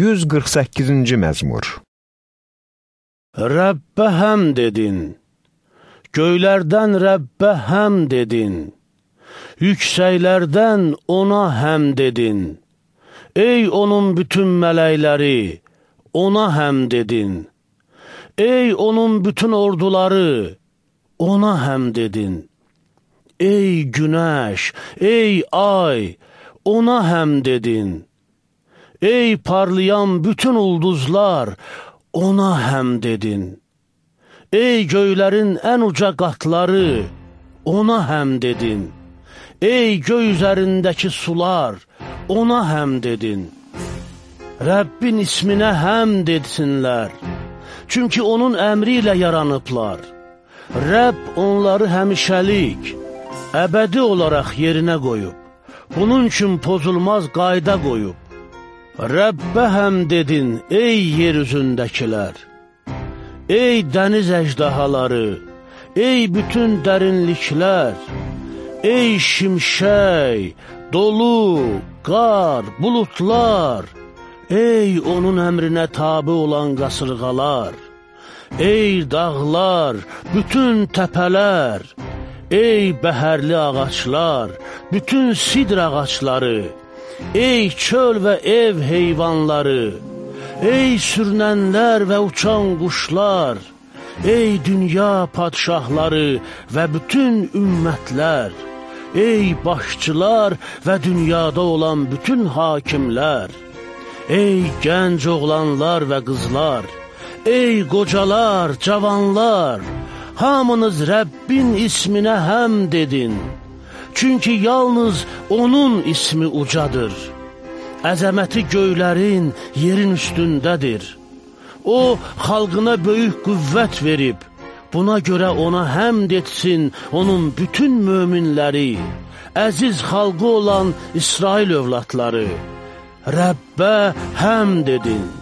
148-ci məzmur Rəbbə həm dedin, göylərdən Rəbbə həm dedin, yüksəklərdən ona həm dedin. Ey onun bütün mələkləri, ona həm dedin. Ey onun bütün orduları, ona həm dedin. Ey günəş, ey ay, ona həm dedin. Ey parlayan bütün ulduzlar, ona həm dedin. Ey göylərin ən uca qatları, ona həm dedin. Ey göy üzərindəki sular, ona həm dedin. Rəbbin isminə həm dedsinlər. Çünki onun əmri ilə yaranıblar. Rəbb onları həmişəlik, əbədi olaraq yerinə qoyub. Bunun üçün pozulmaz qayda qoyub. Rəbbə həm dedin, ey yer üzündəkilər, ey dəniz əjdahaları, ey bütün dərinliklər, ey şimşək, dolu, qar, bulutlar, ey onun əmrinə tabi olan qasırğalar, ey dağlar, bütün təpələr, ey bəhərli ağaçlar, bütün sidr ağaçları, Ey çöl və ev heyvanları, ey sürünənlər və uçan quşlar, ey dünya padşahları və bütün ümmətlər, ey başçılar və dünyada olan bütün hakimlər, ey gənc oğlanlar və qızlar, ey qocalar, cavanlar, hamınız Rəbbin isminə həm dedin. Çünki yalnız onun ismi ucadır. Əzəməti göylərin, yerin üstündədir. O, xalqına böyük qüvvət verib. Buna görə ona həmd etsin onun bütün möminləri, əziz xalqı olan İsrail övladları. Rəbbə həmd edin.